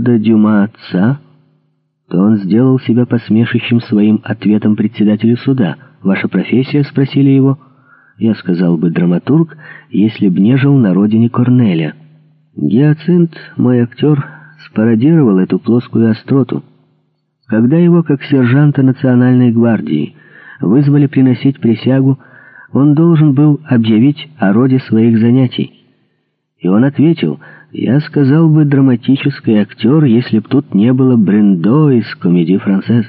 лорда Дюма отца, то он сделал себя посмешищем своим ответом председателю суда. «Ваша профессия?» — спросили его. Я сказал бы драматург, если б не жил на родине Корнеля. Гиацинт, мой актер, спародировал эту плоскую остроту. Когда его, как сержанта национальной гвардии, вызвали приносить присягу, он должен был объявить о роде своих занятий. И он ответил, «Я сказал бы драматический актер, если б тут не было Брендо из комедии «Францесс».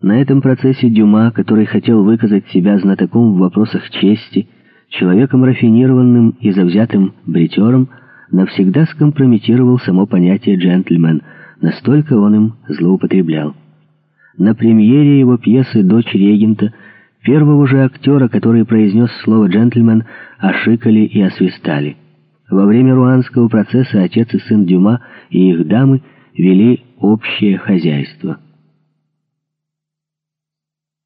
На этом процессе Дюма, который хотел выказать себя знатоком в вопросах чести, человеком рафинированным и завзятым бритером, навсегда скомпрометировал само понятие «джентльмен», настолько он им злоупотреблял. На премьере его пьесы «Дочь регента» первого же актера, который произнес слово «джентльмен», ошикали и освистали. Во время руанского процесса отец и сын Дюма и их дамы вели общее хозяйство.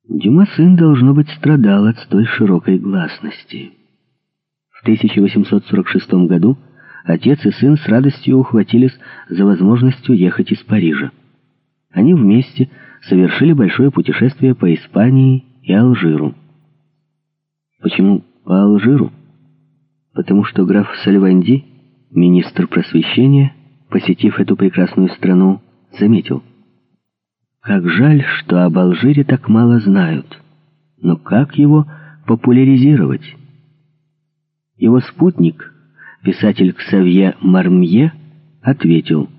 Дюма сын, должно быть, страдал от столь широкой гласности. В 1846 году отец и сын с радостью ухватились за возможность уехать из Парижа. Они вместе совершили большое путешествие по Испании и Алжиру. Почему по Алжиру? Потому что граф Сальванди, министр просвещения, посетив эту прекрасную страну, заметил. Как жаль, что об Алжире так мало знают. Но как его популяризировать? Его спутник, писатель Ксавье Мармье, ответил.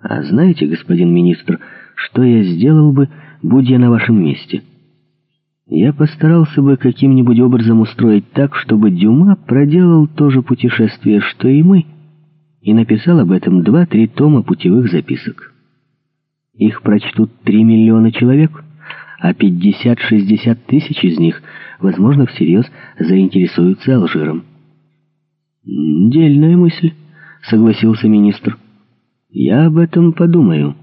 «А знаете, господин министр, что я сделал бы, будь я на вашем месте?» Я постарался бы каким-нибудь образом устроить так, чтобы Дюма проделал то же путешествие, что и мы, и написал об этом два-три тома путевых записок. Их прочтут три миллиона человек, а 50-60 тысяч из них, возможно, всерьез заинтересуются Алжиром. «Дельная мысль», — согласился министр. «Я об этом подумаю».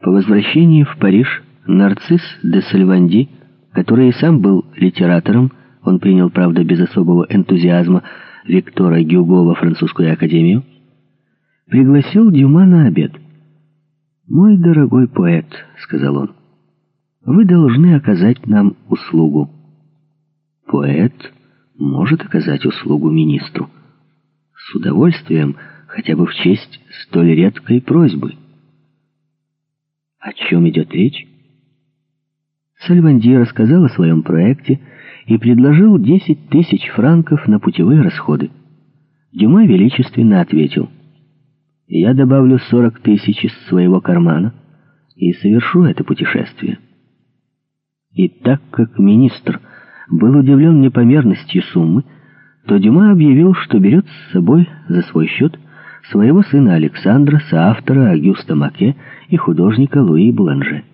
По возвращении в Париж нарцисс де Сальванди который и сам был литератором, он принял, правда, без особого энтузиазма Виктора Гюго во французскую академию, пригласил Дюма на обед. «Мой дорогой поэт», — сказал он, — «вы должны оказать нам услугу». Поэт может оказать услугу министру. С удовольствием, хотя бы в честь столь редкой просьбы. О чем идет речь? Сальванди рассказал о своем проекте и предложил 10 тысяч франков на путевые расходы. Дюма величественно ответил, «Я добавлю 40 тысяч из своего кармана и совершу это путешествие». И так как министр был удивлен непомерностью суммы, то Дюма объявил, что берет с собой за свой счет своего сына Александра, соавтора Агюста Маке и художника Луи Буланже.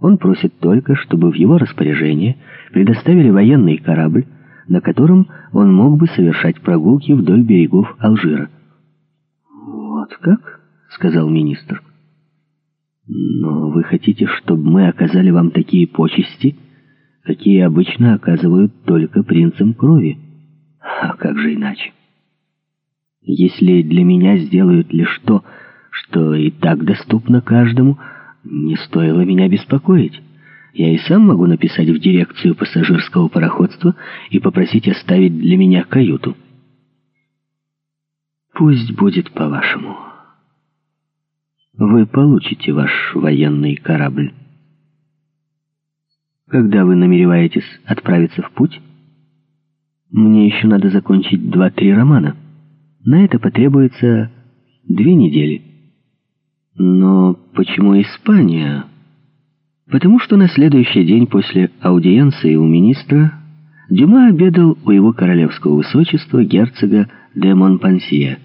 Он просит только, чтобы в его распоряжение предоставили военный корабль, на котором он мог бы совершать прогулки вдоль берегов Алжира. «Вот как?» — сказал министр. «Но вы хотите, чтобы мы оказали вам такие почести, какие обычно оказывают только принцам крови? А как же иначе? Если для меня сделают лишь то, что и так доступно каждому, — не стоило меня беспокоить. Я и сам могу написать в дирекцию пассажирского пароходства и попросить оставить для меня каюту. Пусть будет по-вашему. Вы получите ваш военный корабль. Когда вы намереваетесь отправиться в путь? Мне еще надо закончить два-три романа. На это потребуется две недели. Но почему Испания? Потому что на следующий день после аудиенции у министра Дюма обедал у его королевского высочества герцога де Монпансье.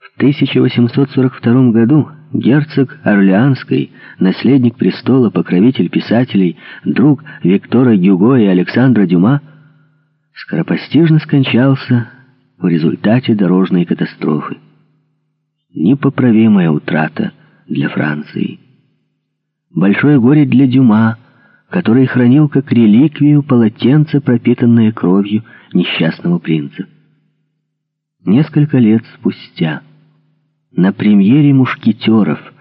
В 1842 году герцог Орлеанский, наследник престола, покровитель писателей, друг Виктора Гюго и Александра Дюма, скоропостижно скончался в результате дорожной катастрофы непоправимая утрата для Франции. Большое горе для Дюма, который хранил как реликвию полотенце, пропитанное кровью несчастного принца. Несколько лет спустя На премьере «Мушкетеров»